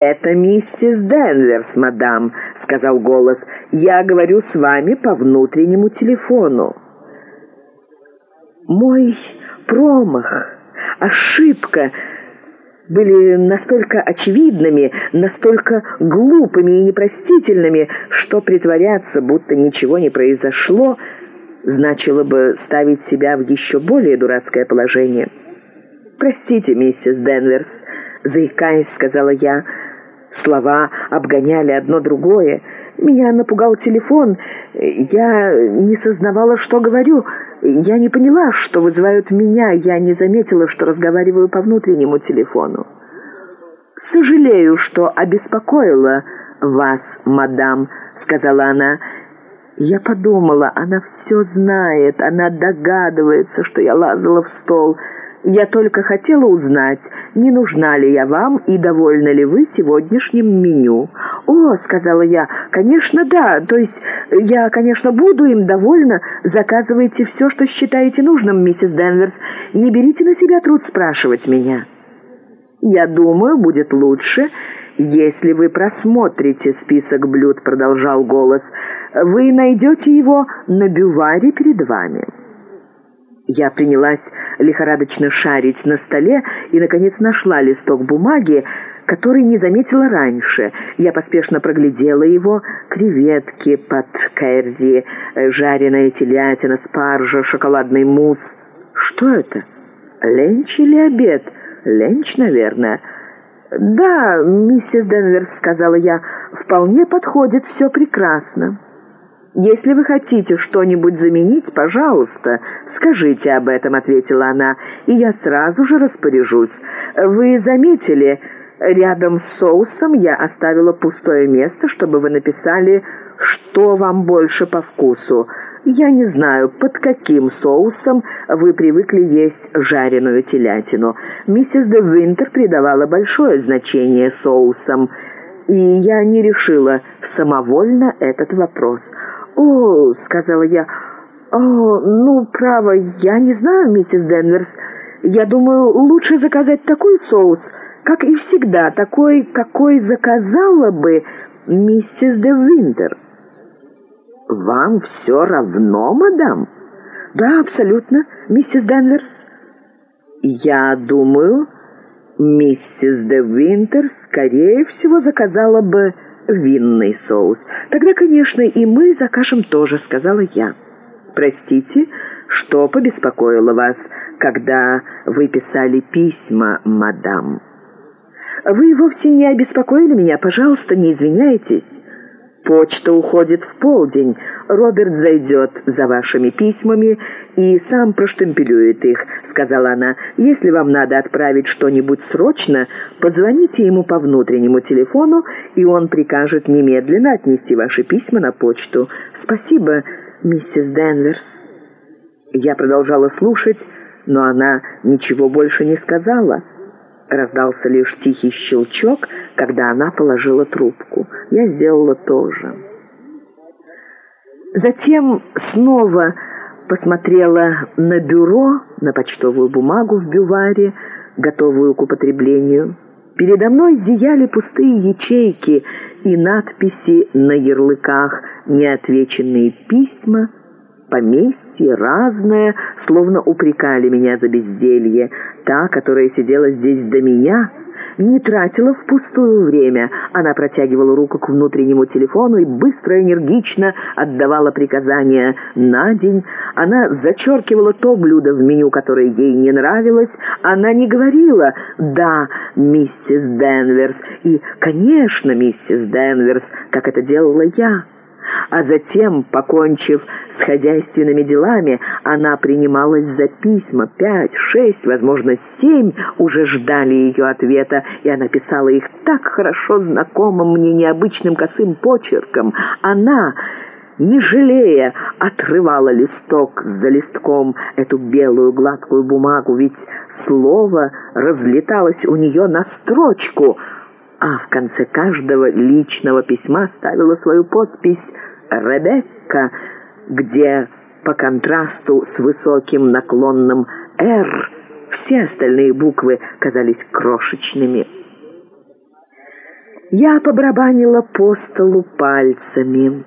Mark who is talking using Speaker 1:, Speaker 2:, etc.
Speaker 1: «Это миссис Денверс, мадам», — сказал голос. «Я говорю с вами по внутреннему телефону». Мой промах, ошибка были настолько очевидными, настолько глупыми и непростительными, что притворяться, будто ничего не произошло, значило бы ставить себя в еще более дурацкое положение. «Простите, миссис Денверс», — заикаясь, сказала я, — Слова обгоняли одно другое. Меня напугал телефон. Я не сознавала, что говорю. Я не поняла, что вызывают меня. Я не заметила, что разговариваю по внутреннему телефону. «Сожалею, что обеспокоила вас, мадам», — сказала она. Я подумала, она все знает, она догадывается, что я лазала в стол. Я только хотела узнать, не нужна ли я вам и довольны ли вы сегодняшним меню. «О», — сказала я, — «конечно, да, то есть я, конечно, буду им довольна. Заказывайте все, что считаете нужным, миссис Денверс. Не берите на себя труд спрашивать меня». «Я думаю, будет лучше, если вы просмотрите список блюд», — продолжал голос. «Вы найдете его на бюваре перед вами». Я принялась лихорадочно шарить на столе и, наконец, нашла листок бумаги, который не заметила раньше. Я поспешно проглядела его. Креветки под кэрри, жареная телятина, спаржа, шоколадный мусс. Что это? Ленч или обед? Ленч, наверное. «Да, миссис Денверс», — сказала я, — «вполне подходит, все прекрасно». «Если вы хотите что-нибудь заменить, пожалуйста, скажите об этом», — ответила она, — «и я сразу же распоряжусь. Вы заметили, рядом с соусом я оставила пустое место, чтобы вы написали, что вам больше по вкусу. Я не знаю, под каким соусом вы привыкли есть жареную телятину. Миссис де Винтер придавала большое значение соусам, и я не решила самовольно этот вопрос». «О», — сказала я, — «о, ну, право, я не знаю, миссис Денверс. Я думаю, лучше заказать такой соус, как и всегда, такой, какой заказала бы миссис де Винтер». «Вам все равно, мадам?» «Да, абсолютно, миссис Денверс». «Я думаю, миссис де Винтер, скорее всего, заказала бы винный соус. Тогда, конечно, и мы закажем тоже, сказала я. Простите, что побеспокоило вас, когда вы писали письма, мадам? Вы вовсе не обеспокоили меня, пожалуйста, не извиняйтесь. Почта уходит в полдень. Роберт зайдет за вашими письмами и сам проштемпелюет их», — сказала она. «Если вам надо отправить что-нибудь срочно, позвоните ему по внутреннему телефону, и он прикажет немедленно отнести ваши письма на почту. Спасибо, миссис Денверс». Я продолжала слушать, но она ничего больше не сказала. Раздался лишь тихий щелчок, когда она положила трубку. Я сделала то же. Затем снова посмотрела на бюро, на почтовую бумагу в бюваре, готовую к употреблению. Передо мной зияли пустые ячейки и надписи на ярлыках, неотвеченные письма, поместье, разное, словно упрекали меня за безделье. Та, которая сидела здесь до меня, не тратила впустую время. Она протягивала руку к внутреннему телефону и быстро энергично отдавала приказания на день. Она зачеркивала то блюдо в меню, которое ей не нравилось. Она не говорила «Да, миссис Денверс» и «Конечно, миссис Денверс», как это делала я а затем, покончив с хозяйственными делами, она принималась за письма. Пять, шесть, возможно, семь уже ждали ее ответа, и она писала их так хорошо знакомым мне необычным косым почерком. Она не жалея, отрывала листок за листком эту белую гладкую бумагу, ведь слово разлеталось у нее на строчку — а в конце каждого личного письма ставила свою подпись «Ребекка», где по контрасту с высоким наклонным «Р» все остальные буквы казались крошечными. Я побрабанила по столу пальцами.